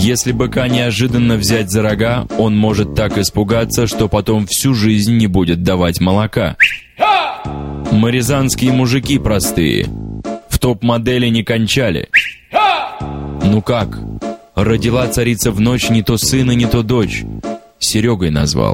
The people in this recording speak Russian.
Если быка неожиданно взять за рога, он может так испугаться, что потом всю жизнь не будет давать молока. Мы рязанские мужики простые. В топ-модели не кончали. Ну как? Родила царица в ночь не то сына, не то дочь. Серегой назвал.